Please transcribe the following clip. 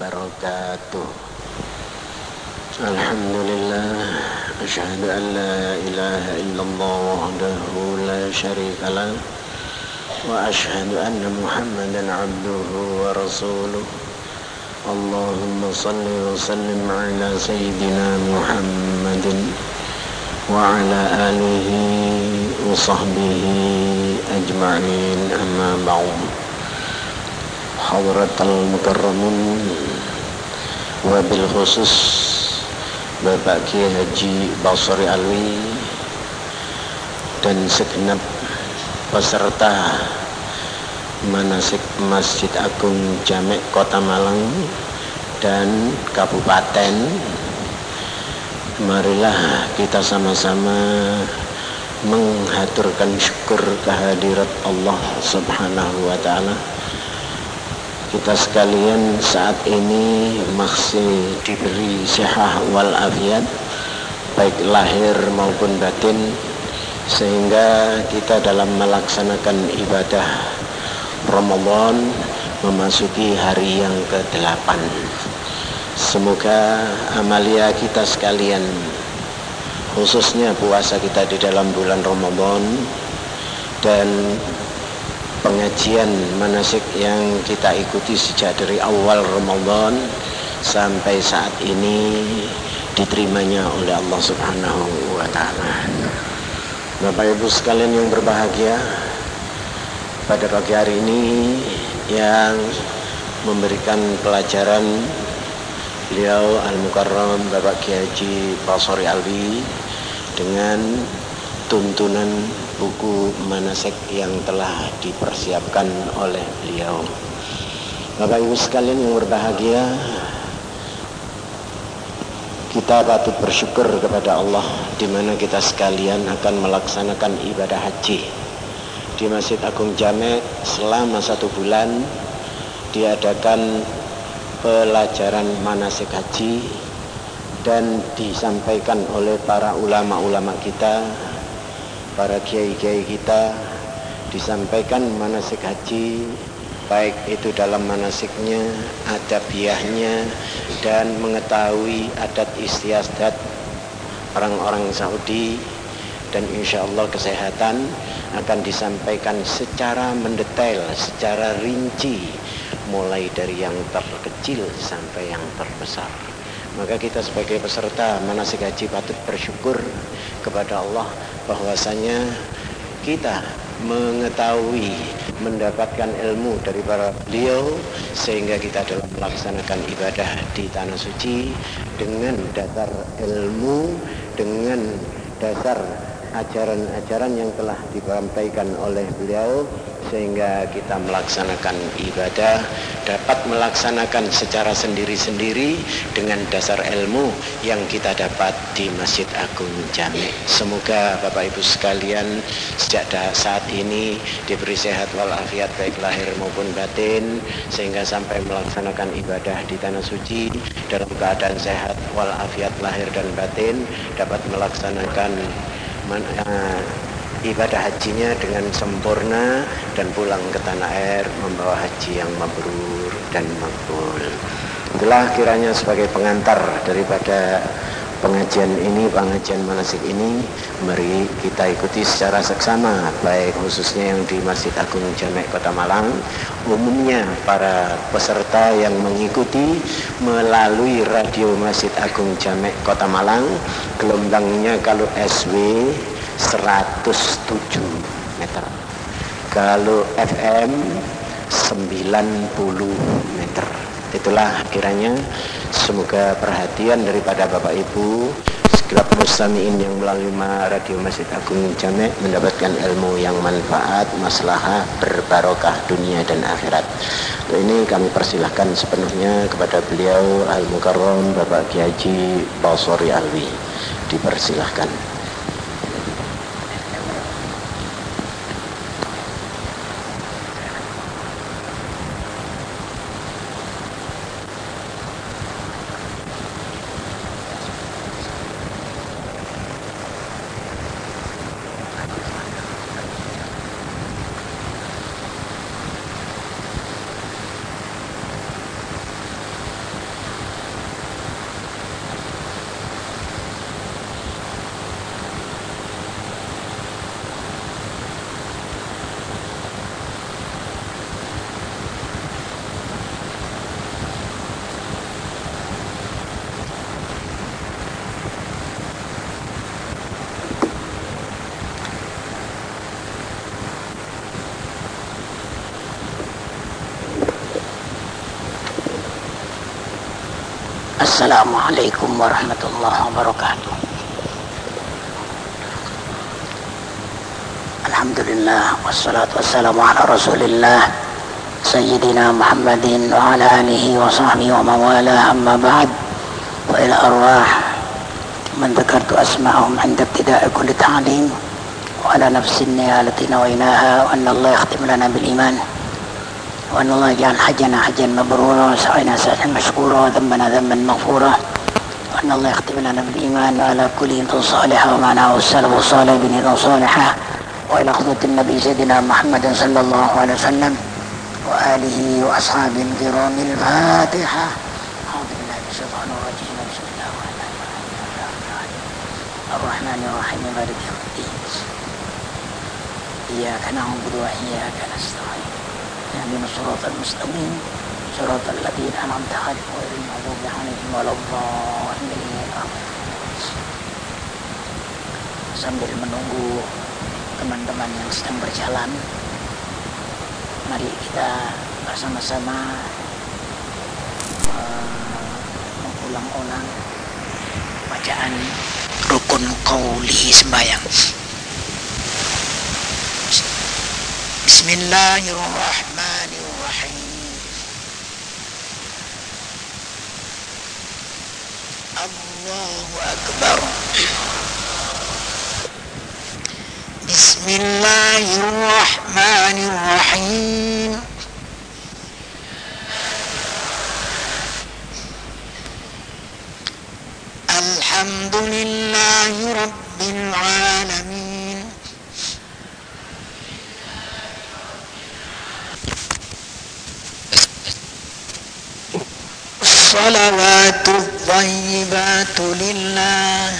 وبركاته. الحمد لله أشهد أن لا إله إلا الله وحده لا شريك له وأشهد أن محمدا عبده ورسوله. اللهم صل وسلم على سيدنا محمد وعلى آله وصحبه أجمعين. أما بعد. hadratal mukarramun wabil khusus Bapak Kiai Haji Basri Alwi dan segenap peserta manasik Masjid Agung Jamek Kota Malang dan Kabupaten. Marilah kita sama-sama menghaturkan syukur kehadirat Allah Subhanahu wa taala kita sekalian saat ini masih diberi sehat wal afiat baik lahir maupun batin sehingga kita dalam melaksanakan ibadah Ramadan memasuki hari yang ke-8 semoga amalia kita sekalian khususnya puasa kita di dalam bulan Ramadan dan pengajian manasik yang kita ikuti sejak dari awal Ramadan sampai saat ini diterimanya oleh Allah Subhanahu wa taala. Bapak Ibu sekalian yang berbahagia, pada pagi hari ini yang memberikan pelajaran beliau Al-Mukarram Bapak Kiai Haji Basori Alwi dengan tuntunan buku manasek yang telah dipersiapkan oleh beliau. Bapak Ibu sekalian yang berbahagia, kita patut bersyukur kepada Allah di mana kita sekalian akan melaksanakan ibadah haji di Masjid Agung Jamek selama satu bulan diadakan pelajaran manasik haji dan disampaikan oleh para ulama-ulama kita para kiai-kiai kita disampaikan manasik haji baik itu dalam manasiknya, adabiahnya dan mengetahui adat istiadat orang-orang Saudi. Dan insya Allah kesehatan akan disampaikan secara mendetail, secara rinci mulai dari yang terkecil sampai yang terbesar maka kita sebagai peserta manasik haji patut bersyukur kepada Allah bahwasanya kita mengetahui mendapatkan ilmu dari para beliau sehingga kita dalam melaksanakan ibadah di tanah suci dengan dasar ilmu dengan dasar ajaran-ajaran yang telah disampaikan oleh beliau sehingga kita melaksanakan ibadah dapat melaksanakan secara sendiri-sendiri dengan dasar ilmu yang kita dapat di Masjid Agung Jami. Semoga Bapak Ibu sekalian sejak saat ini diberi sehat walafiat baik lahir maupun batin sehingga sampai melaksanakan ibadah di tanah suci dalam keadaan sehat walafiat lahir dan batin dapat melaksanakan uh, ibadah hajinya dengan sempurna dan pulang ke tanah air membawa haji yang mabrur dan makbul. Itulah kiranya sebagai pengantar daripada pengajian ini, pengajian manasik ini, mari kita ikuti secara seksama, baik khususnya yang di Masjid Agung Jamek Kota Malang, umumnya para peserta yang mengikuti melalui radio Masjid Agung Jamek Kota Malang, gelombangnya kalau SW 107 meter kalau FM 90 meter itulah kiranya semoga perhatian daripada Bapak Ibu segelap mustamiin yang melalui radio Masjid Agung Jamek mendapatkan ilmu yang manfaat, maslahah, berbarokah dunia dan akhirat. Ini kami persilahkan sepenuhnya kepada beliau Al-Mukarram Bapak Kiai Basori Alwi. Dipersilahkan. السلام عليكم ورحمة الله وبركاته. الحمد لله والصلاة والسلام على رسول الله سيدنا محمد وعلى آله وصحبه ومن والاه أما بعد وإلى أرواح من ذكرت أسماءهم عند ابتداء كل تعليم وعلى نفس النية التي نويناها وأن الله يختم لنا بالإيمان. وأن الله يجعل حجنا حجا مبرورا وسعينا سعيا مشكورا وذنبنا ذنبا مغفورا. وأن الله يختم لنا بالإيمان وعلى كل صالحة ومعناه السلف الصالح بنية صالحة وإلى خطوة النبي سيدنا محمد صلى الله عليه وسلم وآله وأصحابه الكرام الفاتحة. بسم الله الرحمن الرحيم. مالك يوم الدين. إياك نعبد وإياك نستعين. اهدنا الصراط المستقيم صراط الذين أنعمت عليهم غير المغضوب عليهم ولا الضالين sambil menunggu teman-teman yang sedang berjalan mari kita bersama-sama uh, mengulang-ulang bacaan rukun kauli sembahyang بسم الله الرحمن الرحيم. الله أكبر. بسم الله الرحمن الرحيم. الحمد لله الصلوات الطيبات لله